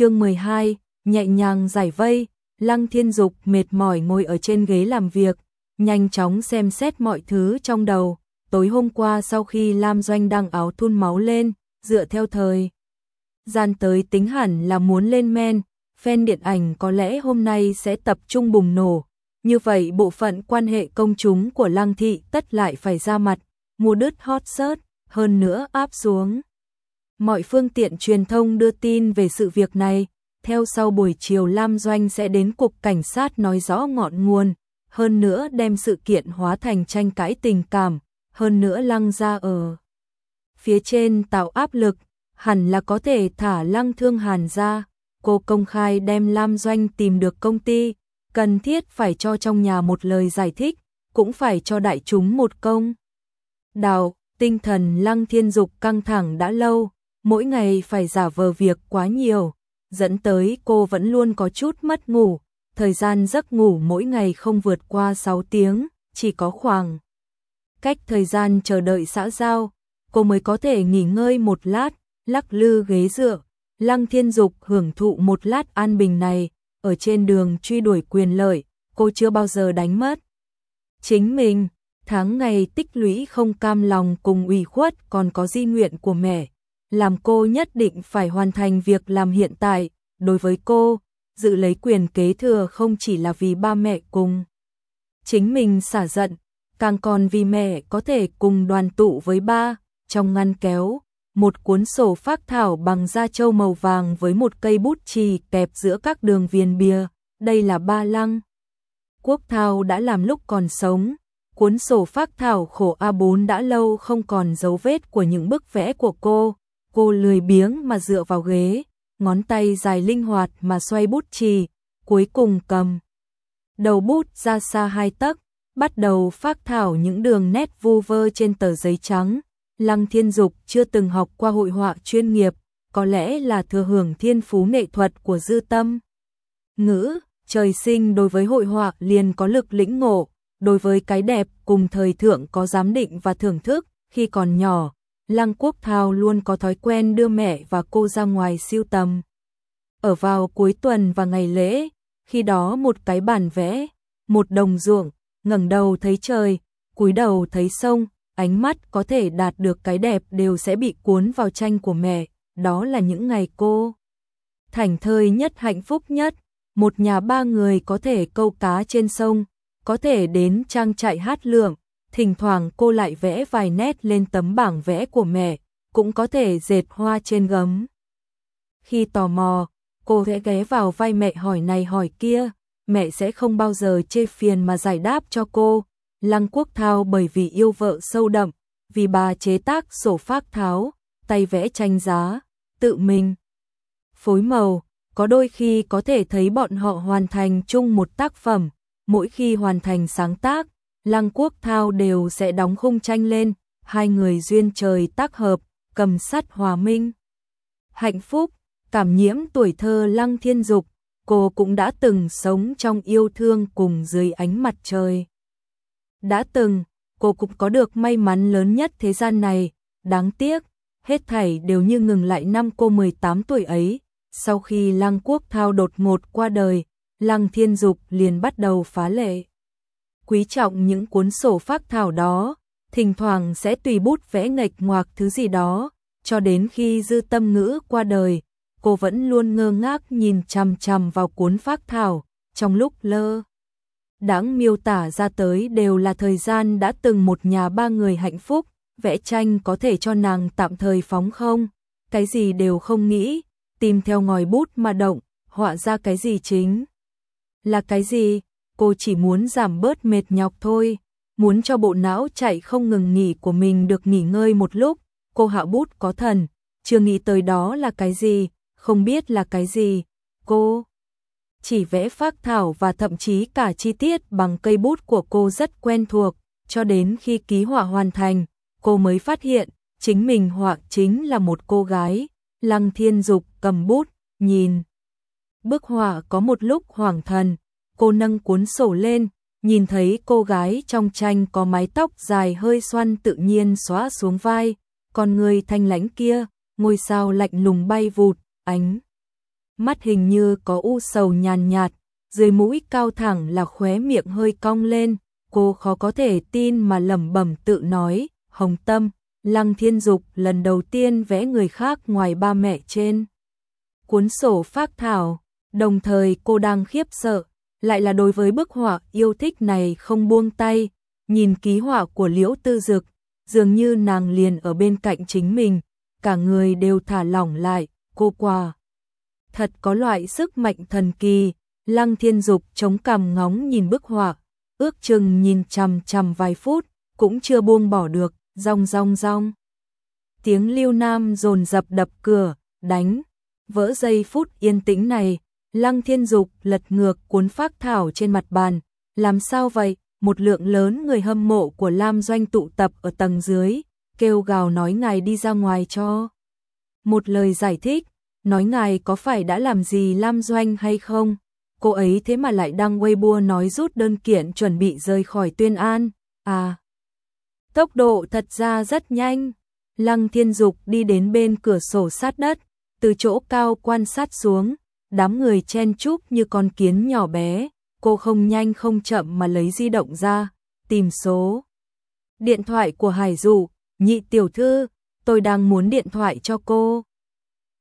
Chương 12, nhẹ nhàng giải vây, Lăng Thiên Dục mệt mỏi ngồi ở trên ghế làm việc, nhanh chóng xem xét mọi thứ trong đầu. Tối hôm qua sau khi Lam Doanh đăng áo thun máu lên, dựa theo thời gian tới tính hẳn là muốn lên men, fan điện ảnh có lẽ hôm nay sẽ tập trung bùng nổ. Như vậy bộ phận quan hệ công chúng của Lăng Thị tất lại phải ra mặt, mua đứt hot search, hơn nữa áp xuống. Mọi phương tiện truyền thông đưa tin về sự việc này, theo sau buổi chiều Lam Doanh sẽ đến cục cảnh sát nói rõ ngọn nguồn, hơn nữa đem sự kiện hóa thành tranh cãi tình cảm, hơn nữa lăng ra ở. Phía trên tạo áp lực, hẳn là có thể thả lăng thương hàn ra, cô công khai đem Lam Doanh tìm được công ty, cần thiết phải cho trong nhà một lời giải thích, cũng phải cho đại chúng một công. Đào, tinh thần lăng thiên dục căng thẳng đã lâu, mỗi ngày phải giả vờ việc quá nhiều, dẫn tới cô vẫn luôn có chút mất ngủ, thời gian giấc ngủ mỗi ngày không vượt qua 6 tiếng, chỉ có khoảng cách thời gian chờ đợi xã giao, cô mới có thể nghỉ ngơi một lát, lắc lư ghế dựa, Lăng Thiên Dục hưởng thụ một lát an bình này, ở trên đường truy đuổi quyền lợi, cô chưa bao giờ đánh mất. Chính mình, tháng ngày tích lũy không cam lòng cùng ủy khuất còn có di nguyện của mẹ, làm cô nhất định phải hoàn thành việc làm hiện tại, đối với cô, giữ lấy quyền kế thừa không chỉ là vì ba mẹ cùng. Chính mình xả giận, càng còn vì mẹ có thể cùng đoàn tụ với ba, trong ngăn kéo, một cuốn sổ phác thảo bằng da trâu màu vàng với một cây bút chì kẹp giữa các đường viền bìa, đây là ba lăng. Quốc thao đã làm lúc còn sống, cuốn sổ phác thảo khổ A4 đã lâu không còn dấu vết của những bức vẽ của cô, cô lười biếng mà dựa vào ghế, ngón tay dài linh hoạt mà xoay bút chì, cuối cùng cầm. Đầu bút ra xa hai tấc, bắt đầu phác thảo những đường nét vu vơ trên tờ giấy trắng. Lăng Thiên Dục chưa từng học qua hội họa chuyên nghiệp, có lẽ là thừa hưởng thiên phú nghệ thuật của dư tâm. Ngữ, trời sinh đối với hội họa liền có lực lĩnh ngộ, đối với cái đẹp cùng thời thượng có giám định và thưởng thức, khi còn nhỏ, Lăng Quốc Thao luôn có thói quen đưa mẹ và cô ra ngoài siêu tầm. Ở vào cuối tuần và ngày lễ, khi đó một cái bản vẽ, một đồng ruộng, ngẩng đầu thấy trời, cúi đầu thấy sông, ánh mắt có thể đạt được cái đẹp đều sẽ bị cuốn vào tranh của mẹ, đó là những ngày cô. Thành thơi nhất hạnh phúc nhất, một nhà ba người có thể câu cá trên sông, có thể đến trang trại hát lượng, thỉnh thoảng cô lại vẽ vài nét lên tấm bảng vẽ của mẹ, cũng có thể dệt hoa trên gấm. Khi tò mò, cô sẽ ghé vào vai mẹ hỏi này hỏi kia, mẹ sẽ không bao giờ chê phiền mà giải đáp cho cô. Lăng Quốc Thao bởi vì yêu vợ sâu đậm, vì bà chế tác sổ phác tháo, tay vẽ tranh giá, tự mình. Phối màu, có đôi khi có thể thấy bọn họ hoàn thành chung một tác phẩm, mỗi khi hoàn thành sáng tác, Lăng Quốc Thao đều sẽ đóng khung tranh lên, hai người duyên trời tác hợp, cầm sắt hòa minh. Hạnh phúc, cảm nhiễm tuổi thơ Lăng Thiên Dục, cô cũng đã từng sống trong yêu thương cùng dưới ánh mặt trời. Đã từng, cô cũng có được may mắn lớn nhất thế gian này, đáng tiếc, hết thảy đều như ngừng lại năm cô 18 tuổi ấy. Sau khi Lăng Quốc Thao đột ngột qua đời, Lăng Thiên Dục liền bắt đầu phá lệ quý trọng những cuốn sổ phác thảo đó, thỉnh thoảng sẽ tùy bút vẽ nghịch ngoạc thứ gì đó, cho đến khi dư tâm ngữ qua đời, cô vẫn luôn ngơ ngác nhìn chằm chằm vào cuốn phác thảo, trong lúc lơ. Đáng miêu tả ra tới đều là thời gian đã từng một nhà ba người hạnh phúc, vẽ tranh có thể cho nàng tạm thời phóng không, cái gì đều không nghĩ, tìm theo ngòi bút mà động, họa ra cái gì chính. Là cái gì, cô chỉ muốn giảm bớt mệt nhọc thôi, muốn cho bộ não chạy không ngừng nghỉ của mình được nghỉ ngơi một lúc. Cô hạ bút có thần, chưa nghĩ tới đó là cái gì, không biết là cái gì. Cô chỉ vẽ phác thảo và thậm chí cả chi tiết bằng cây bút của cô rất quen thuộc, cho đến khi ký họa hoàn thành, cô mới phát hiện chính mình họa chính là một cô gái. Lăng Thiên Dục cầm bút, nhìn. Bức họa có một lúc hoàng thần, cô nâng cuốn sổ lên, nhìn thấy cô gái trong tranh có mái tóc dài hơi xoăn tự nhiên xóa xuống vai, còn người thanh lãnh kia, ngôi sao lạnh lùng bay vụt, ánh. mắt hình như có u sầu nhàn nhạt, dưới mũi cao thẳng là khóe miệng hơi cong lên, cô khó có thể tin mà lẩm bẩm tự nói, Hồng Tâm, Lăng Thiên Dục lần đầu tiên vẽ người khác ngoài ba mẹ trên. Cuốn sổ phác thảo, đồng thời cô đang khiếp sợ, lại là đối với bức họa yêu thích này không buông tay, nhìn ký họa của Liễu Tư Dực, dường như nàng liền ở bên cạnh chính mình, cả người đều thả lỏng lại, cô quả. Thật có loại sức mạnh thần kỳ, Lăng Thiên Dục chống cằm ngóng nhìn bức họa, ước chừng nhìn chằm chằm vài phút, cũng chưa buông bỏ được, rong rong rong. Tiếng Lưu Nam dồn dập đập cửa, đánh, vỡ giây phút yên tĩnh này, Lăng Thiên Dục lật ngược cuốn phác thảo trên mặt bàn, làm sao vậy? Một lượng lớn người hâm mộ của Lam Doanh tụ tập ở tầng dưới, kêu gào nói ngài đi ra ngoài cho. Một lời giải thích, nói ngài có phải đã làm gì Lam Doanh hay không? Cô ấy thế mà lại đăng Weibo nói rút đơn kiện chuẩn bị rời khỏi tuyên an. À, tốc độ thật ra rất nhanh. Lăng Thiên Dục đi đến bên cửa sổ sát đất, từ chỗ cao quan sát xuống, đám người chen chúc như con kiến nhỏ bé, cô không nhanh không chậm mà lấy di động ra, tìm số. Điện thoại của Hải Dụ, nhị tiểu thư, tôi đang muốn điện thoại cho cô.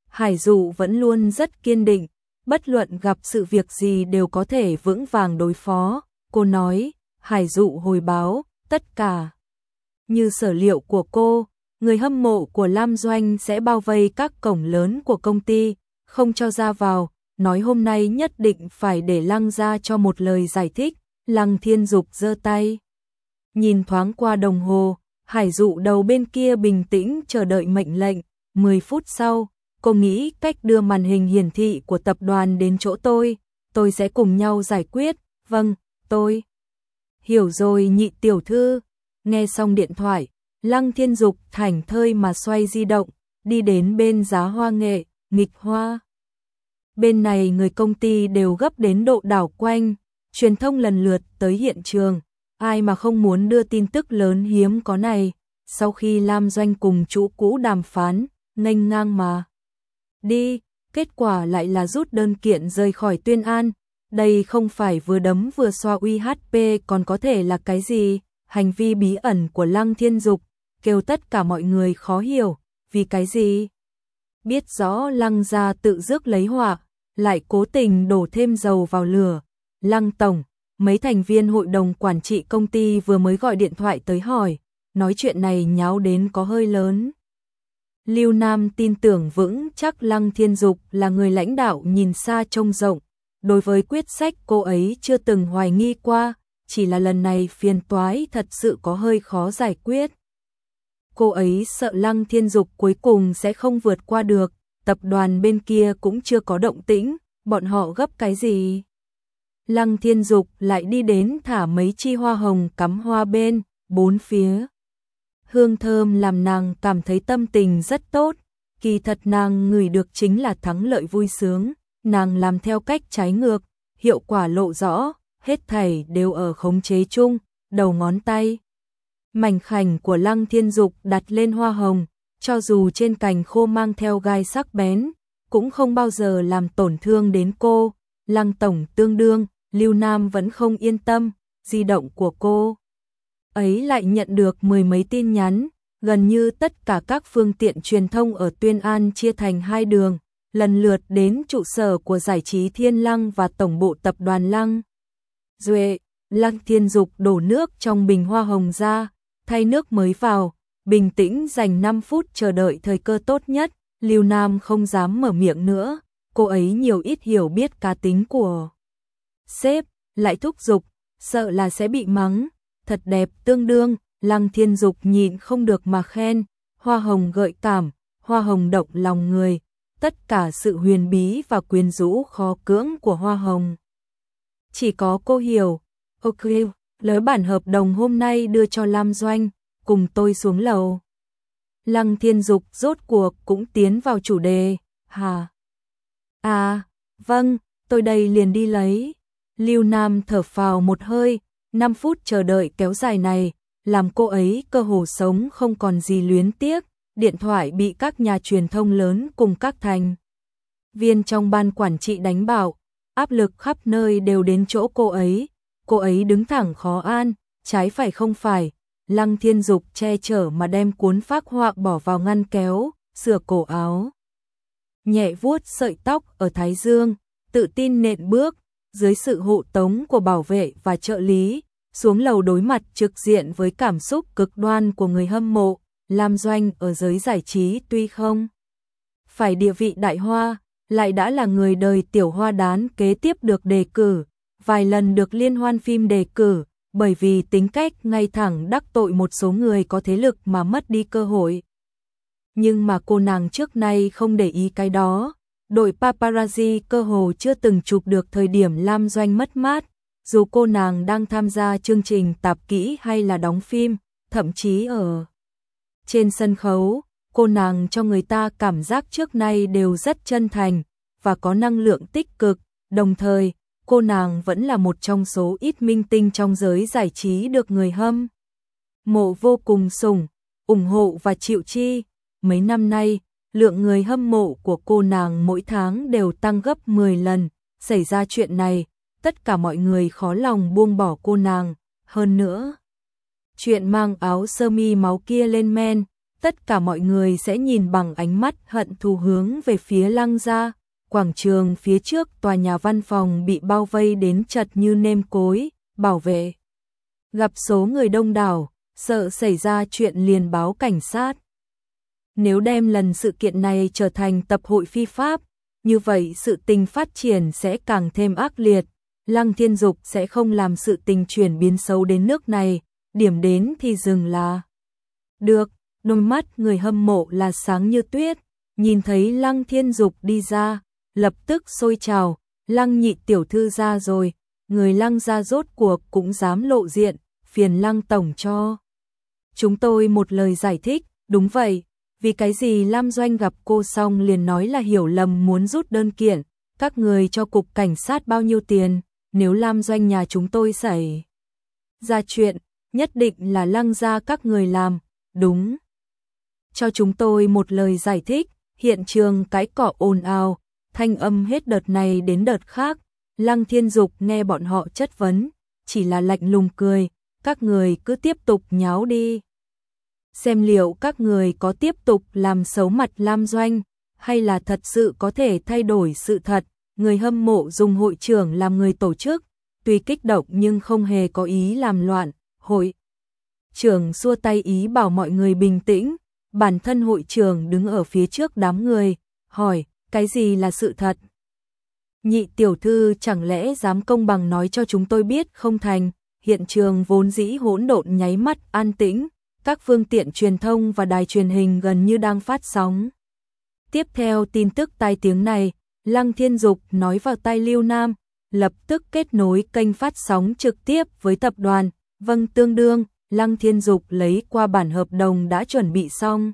Hải Dụ vẫn luôn rất kiên định, bất luận gặp sự việc gì đều có thể vững vàng đối phó. Cô nói, Hải Dụ hồi báo, tất cả. Như sở liệu của cô, người hâm mộ của Lam Doanh sẽ bao vây các cổng lớn của công ty, không cho ra vào, nói hôm nay nhất định phải để Lăng ra cho một lời giải thích, Lăng Thiên Dục giơ tay. Nhìn thoáng qua đồng hồ, Hải dụ đầu bên kia bình tĩnh chờ đợi mệnh lệnh, 10 phút sau, cô nghĩ cách đưa màn hình hiển thị của tập đoàn đến chỗ tôi, tôi sẽ cùng nhau giải quyết, vâng, tôi. Hiểu rồi nhị tiểu thư, nghe xong điện thoại, Lăng Thiên Dục thảnh thơi mà xoay di động, đi đến bên giá hoa nghệ, nghịch hoa. Bên này người công ty đều gấp đến độ đảo quanh, truyền thông lần lượt tới hiện trường, ai mà không muốn đưa tin tức lớn hiếm có này. Sau khi Lam Doanh cùng chủ cũ đàm phán, nghênh ngang mà. Đi, kết quả lại là rút đơn kiện rời khỏi tuyên an. Đây không phải vừa đấm vừa xoa uy HP còn có thể là cái gì, hành vi bí ẩn của Lăng Thiên Dục, kêu tất cả mọi người khó hiểu, vì cái gì? Biết rõ Lăng gia tự rước lấy họa, lại cố tình đổ thêm dầu vào lửa. Lăng Tổng, mấy thành viên hội đồng quản trị công ty vừa mới gọi điện thoại tới hỏi, nói chuyện này nháo đến có hơi lớn. Lưu Nam tin tưởng vững chắc Lăng Thiên Dục là người lãnh đạo nhìn xa trông rộng, đối với quyết sách cô ấy chưa từng hoài nghi qua, chỉ là lần này phiền toái thật sự có hơi khó giải quyết. Cô ấy sợ Lăng Thiên Dục cuối cùng sẽ không vượt qua được, tập đoàn bên kia cũng chưa có động tĩnh, bọn họ gấp cái gì? Lăng Thiên Dục lại đi đến thả mấy chi hoa hồng cắm hoa bên, bốn phía. Hương thơm làm nàng cảm thấy tâm tình rất tốt, kỳ thật nàng ngửi được chính là thắng lợi vui sướng, nàng làm theo cách trái ngược, hiệu quả lộ rõ, hết thảy đều ở khống chế chung, đầu ngón tay. Mảnh khảnh của Lăng Thiên Dục đặt lên hoa hồng, cho dù trên cành khô mang theo gai sắc bén, cũng không bao giờ làm tổn thương đến cô. Lăng Tổng tương đương, Lưu Nam vẫn không yên tâm, di động của cô. Ấy lại nhận được mười mấy tin nhắn, gần như tất cả các phương tiện truyền thông ở Tuyên An chia thành hai đường, lần lượt đến trụ sở của giải trí Thiên Lăng và tổng bộ tập đoàn Lăng. Duệ, Lăng Thiên Dục đổ nước trong bình hoa hồng ra, thay nước mới vào, bình tĩnh dành 5 phút chờ đợi thời cơ tốt nhất, Lưu Nam không dám mở miệng nữa, cô ấy nhiều ít hiểu biết cá tính của sếp, lại thúc giục, sợ là sẽ bị mắng, thật đẹp tương đương, Lăng Thiên Dục nhịn không được mà khen, hoa hồng gợi cảm, hoa hồng động lòng người, tất cả sự huyền bí và quyến rũ khó cưỡng của hoa hồng. Chỉ có cô hiểu, ok, lấy bản hợp đồng hôm nay đưa cho Lam Doanh, cùng tôi xuống lầu. Lăng Thiên Dục rốt cuộc cũng tiến vào chủ đề, hà. À, vâng, tôi đây liền đi lấy. Lưu Nam thở phào một hơi, 5 phút chờ đợi kéo dài này, làm cô ấy cơ hồ sống không còn gì luyến tiếc, điện thoại bị các nhà truyền thông lớn cùng các thành. viên trong ban quản trị đánh bảo, áp lực khắp nơi đều đến chỗ cô ấy, cô ấy đứng thẳng khó an, trái phải không phải, Lăng Thiên Dục che chở mà đem cuốn phác họa bỏ vào ngăn kéo, sửa cổ áo. Nhẹ vuốt sợi tóc ở thái dương, tự tin nện bước, dưới sự hộ tống của bảo vệ và trợ lý, xuống lầu đối mặt trực diện với cảm xúc cực đoan của người hâm mộ, Lam Doanh ở giới giải trí tuy không phải địa vị đại hoa, lại đã là người đời tiểu hoa đán kế tiếp được đề cử, vài lần được liên hoan phim đề cử, bởi vì tính cách ngay thẳng đắc tội một số người có thế lực mà mất đi cơ hội. Nhưng mà cô nàng trước nay không để ý cái đó, đội paparazzi cơ hồ chưa từng chụp được thời điểm Lam Doanh mất mát, dù cô nàng đang tham gia chương trình tạp kỹ hay là đóng phim, thậm chí ở trên sân khấu, cô nàng cho người ta cảm giác trước nay đều rất chân thành và có năng lượng tích cực, đồng thời, cô nàng vẫn là một trong số ít minh tinh trong giới giải trí được người hâm. Mộ vô cùng sủng, ủng hộ và chịu chi, mấy năm nay, lượng người hâm mộ của cô nàng mỗi tháng đều tăng gấp 10 lần, xảy ra chuyện này, tất cả mọi người khó lòng buông bỏ cô nàng, hơn nữa. Chuyện mang áo sơ mi máu kia lên men, tất cả mọi người sẽ nhìn bằng ánh mắt hận thù hướng về phía lăng gia, quảng trường phía trước tòa nhà văn phòng bị bao vây đến chật như nêm cối, bảo vệ. Gặp số người đông đảo, sợ xảy ra chuyện liền báo cảnh sát. Nếu đem lần sự kiện này trở thành tập hội phi pháp, như vậy sự tình phát triển sẽ càng thêm ác liệt, Lăng Thiên Dục sẽ không làm sự tình chuyển biến xấu đến nước này, điểm đến thì dừng là. Được, đôi mắt người hâm mộ là sáng như tuyết, nhìn thấy Lăng Thiên Dục đi ra, lập tức sôi trào, Lăng nhị tiểu thư ra rồi, người Lăng ra rốt cuộc cũng dám lộ diện, phiền Lăng tổng cho. Chúng tôi một lời giải thích, đúng vậy, vì cái gì Lam Doanh gặp cô xong liền nói là hiểu lầm muốn rút đơn kiện, các người cho cục cảnh sát bao nhiêu tiền, nếu Lam Doanh nhà chúng tôi xảy ra chuyện, nhất định là lăng ra các người làm, đúng. Cho chúng tôi một lời giải thích, hiện trường cái cỏ ồn ào, thanh âm hết đợt này đến đợt khác, lăng thiên dục nghe bọn họ chất vấn, chỉ là lạnh lùng cười, các người cứ tiếp tục nháo đi. Xem liệu các người có tiếp tục làm xấu mặt Lam Doanh, hay là thật sự có thể thay đổi sự thật, người hâm mộ dùng hội trưởng làm người tổ chức, tuy kích động nhưng không hề có ý làm loạn, hội trưởng xua tay ý bảo mọi người bình tĩnh, bản thân hội trưởng đứng ở phía trước đám người, hỏi, cái gì là sự thật? Nhị tiểu thư chẳng lẽ dám công bằng nói cho chúng tôi biết không thành, hiện trường vốn dĩ hỗn độn nháy mắt an tĩnh, các phương tiện truyền thông và đài truyền hình gần như đang phát sóng. Tiếp theo tin tức tai tiếng này, Lăng Thiên Dục nói vào tai Lưu Nam, lập tức kết nối kênh phát sóng trực tiếp với tập đoàn, vâng tương đương, Lăng Thiên Dục lấy qua bản hợp đồng đã chuẩn bị xong.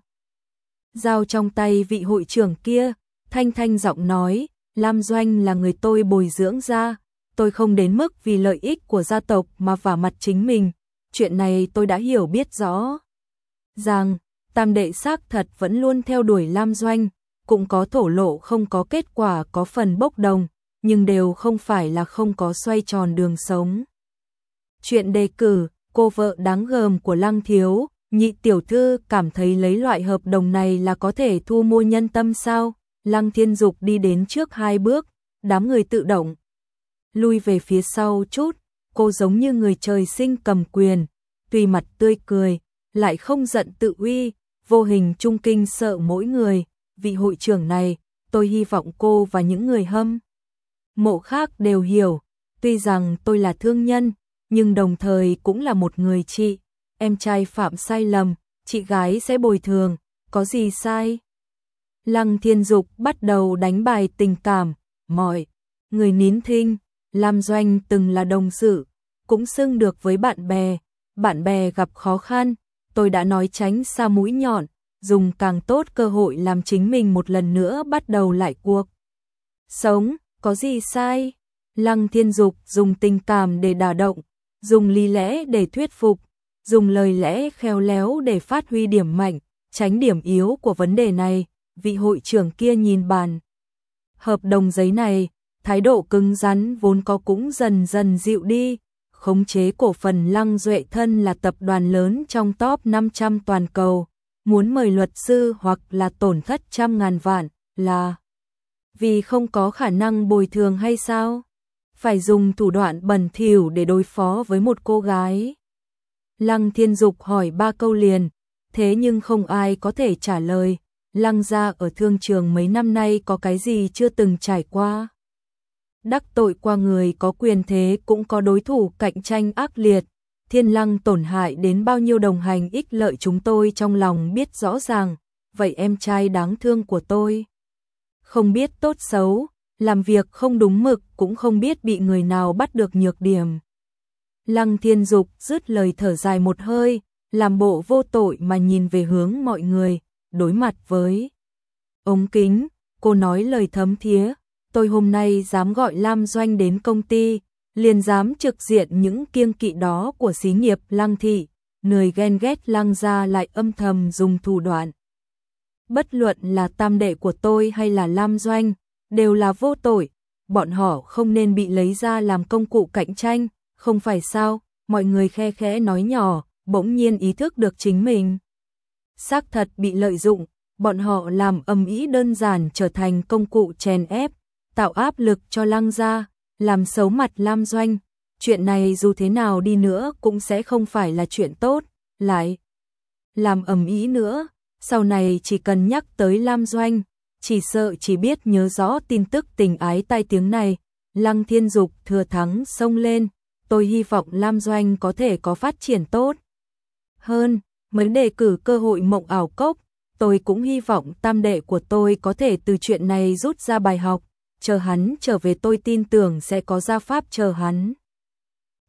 Giao trong tay vị hội trưởng kia, thanh thanh giọng nói, Lam Doanh là người tôi bồi dưỡng ra, tôi không đến mức vì lợi ích của gia tộc mà vả mặt chính mình, chuyện này tôi đã hiểu biết rõ. Rằng, tam đệ xác thật vẫn luôn theo đuổi Lam Doanh, cũng có thổ lộ không có kết quả có phần bốc đồng, nhưng đều không phải là không có xoay tròn đường sống. Chuyện đề cử, cô vợ đáng gờm của Lăng Thiếu, nhị tiểu thư cảm thấy lấy loại hợp đồng này là có thể thu mua nhân tâm sao? Lăng Thiên Dục đi đến trước hai bước, đám người tự động. Lui về phía sau chút, cô giống như người trời sinh cầm quyền, tuy mặt tươi cười, lại không giận tự uy, vô hình trung kinh sợ mỗi người, vị hội trưởng này, tôi hy vọng cô và những người hâm. Mộ khác đều hiểu, tuy rằng tôi là thương nhân, nhưng đồng thời cũng là một người chị, em trai phạm sai lầm, chị gái sẽ bồi thường, có gì sai? Lăng Thiên Dục bắt đầu đánh bài tình cảm, mọi người nín thinh, Lam Doanh từng là đồng sự, cũng xưng được với bạn bè, bạn bè gặp khó khăn, tôi đã nói tránh xa mũi nhọn, dùng càng tốt cơ hội làm chính mình một lần nữa bắt đầu lại cuộc. Sống, có gì sai? Lăng Thiên Dục dùng tình cảm để đả động, dùng lý lẽ để thuyết phục, dùng lời lẽ khéo léo để phát huy điểm mạnh, tránh điểm yếu của vấn đề này, vị hội trưởng kia nhìn bàn. Hợp đồng giấy này, thái độ cứng rắn vốn có cũng dần dần dịu đi, khống chế cổ phần Lăng Duệ Thân là tập đoàn lớn trong top 500 toàn cầu, muốn mời luật sư hoặc là tổn thất trăm ngàn vạn, là vì không có khả năng bồi thường hay sao? Phải dùng thủ đoạn bẩn thỉu để đối phó với một cô gái. Lăng Thiên Dục hỏi ba câu liền, thế nhưng không ai có thể trả lời. Lăng gia ở thương trường mấy năm nay có cái gì chưa từng trải qua. Đắc tội qua người có quyền thế cũng có đối thủ cạnh tranh ác liệt. Thiên lăng tổn hại đến bao nhiêu đồng hành ích lợi chúng tôi trong lòng biết rõ ràng. Vậy em trai đáng thương của tôi. Không biết tốt xấu, làm việc không đúng mực cũng không biết bị người nào bắt được nhược điểm. Lăng thiên dục dứt lời thở dài một hơi, làm bộ vô tội mà nhìn về hướng mọi người, đối mặt với. Ống kính, cô nói lời thấm thía, tôi hôm nay dám gọi Lam Doanh đến công ty, liền dám trực diện những kiêng kỵ đó của xí nghiệp Lăng Thị, người ghen ghét Lăng Gia lại âm thầm dùng thủ đoạn. Bất luận là tam đệ của tôi hay là Lam Doanh, đều là vô tội, bọn họ không nên bị lấy ra làm công cụ cạnh tranh, không phải sao, mọi người khe khẽ nói nhỏ, bỗng nhiên ý thức được chính mình. Xác thật bị lợi dụng, bọn họ làm âm ý đơn giản trở thành công cụ chèn ép, tạo áp lực cho lăng gia, làm xấu mặt Lam Doanh. Chuyện này dù thế nào đi nữa cũng sẽ không phải là chuyện tốt, lại làm ầm ý nữa, sau này chỉ cần nhắc tới Lam Doanh, chỉ sợ chỉ biết nhớ rõ tin tức tình ái tai tiếng này, Lăng Thiên Dục thừa thắng xông lên, tôi hy vọng Lam Doanh có thể có phát triển tốt hơn, mới đề cử cơ hội mộng ảo cốc, tôi cũng hy vọng tam đệ của tôi có thể từ chuyện này rút ra bài học, chờ hắn trở về tôi tin tưởng sẽ có gia pháp chờ hắn.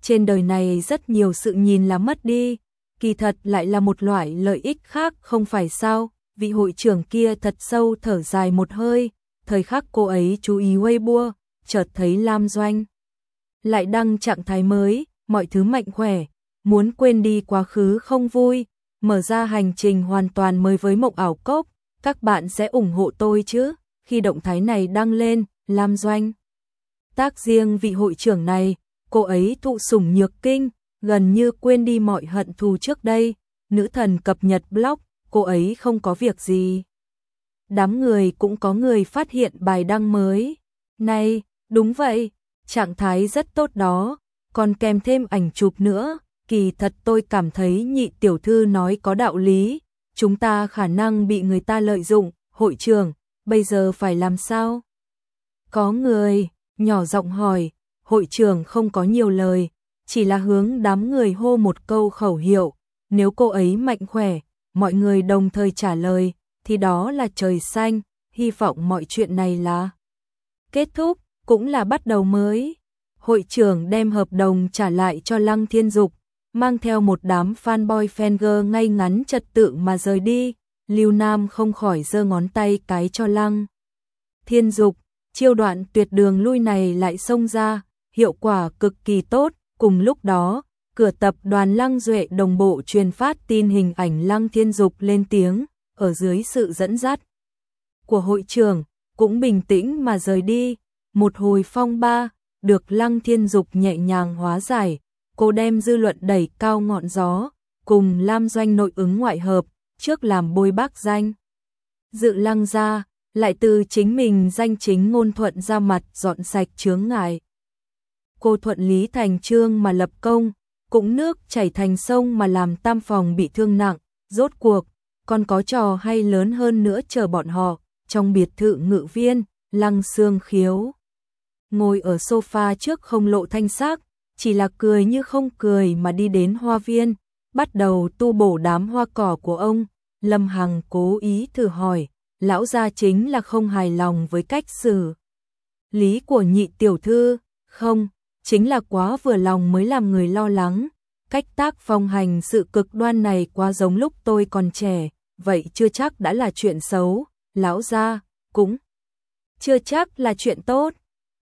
Trên đời này rất nhiều sự nhìn là mất đi, kỳ thật lại là một loại lợi ích khác không phải sao, vị hội trưởng kia thật sâu thở dài một hơi, thời khắc cô ấy chú ý Weibo, chợt thấy Lam Doanh. Lại đăng trạng thái mới, mọi thứ mạnh khỏe, muốn quên đi quá khứ không vui, mở ra hành trình hoàn toàn mới với mộng ảo cốc, các bạn sẽ ủng hộ tôi chứ, khi động thái này đăng lên, Lam Doanh. Tác riêng vị hội trưởng này, cô ấy thụ sủng nhược kinh, gần như quên đi mọi hận thù trước đây, nữ thần cập nhật blog, cô ấy không có việc gì. Đám người cũng có người phát hiện bài đăng mới. Này, đúng vậy, trạng thái rất tốt đó, còn kèm thêm ảnh chụp nữa, kỳ thật tôi cảm thấy nhị tiểu thư nói có đạo lý, chúng ta khả năng bị người ta lợi dụng, hội trưởng, bây giờ phải làm sao? Có người, nhỏ giọng hỏi, hội trưởng không có nhiều lời, chỉ là hướng đám người hô một câu khẩu hiệu, nếu cô ấy mạnh khỏe, mọi người đồng thời trả lời, thì đó là trời xanh, hy vọng mọi chuyện này là kết thúc, cũng là bắt đầu mới. Hội trưởng đem hợp đồng trả lại cho Lăng Thiên Dục, mang theo một đám fanboy fanger ngay ngắn trật tự mà rời đi. Lưu Nam không khỏi giơ ngón tay cái cho Lăng. Thiên Dục, chiêu đoạn tuyệt đường lui này lại xông ra, hiệu quả cực kỳ tốt, cùng lúc đó, cửa tập đoàn Lăng Duệ đồng bộ truyền phát tin hình ảnh Lăng Thiên Dục lên tiếng, ở dưới sự dẫn dắt của hội trưởng, cũng bình tĩnh mà rời đi, một hồi phong ba, được Lăng Thiên Dục nhẹ nhàng hóa giải, cô đem dư luận đẩy cao ngọn gió, cùng Lam Doanh nội ứng ngoại hợp, trước làm bôi bác danh. Dự Lăng ra, lại từ chính mình danh chính ngôn thuận ra mặt dọn sạch chướng ngại. Cô thuận lý thành trương mà lập công, cũng nước chảy thành sông mà làm tam phòng bị thương nặng, rốt cuộc, còn có trò hay lớn hơn nữa chờ bọn họ, trong biệt thự ngự viên, lăng xương khiếu. Ngồi ở sofa trước không lộ thanh sắc, chỉ là cười như không cười mà đi đến hoa viên, bắt đầu tu bổ đám hoa cỏ của ông. Lâm Hằng cố ý thử hỏi, lão gia chính là không hài lòng với cách xử lý của nhị tiểu thư, không, chính là quá vừa lòng mới làm người lo lắng. Cách tác phong hành sự cực đoan này quá giống lúc tôi còn trẻ, vậy chưa chắc đã là chuyện xấu, lão gia cũng chưa chắc là chuyện tốt.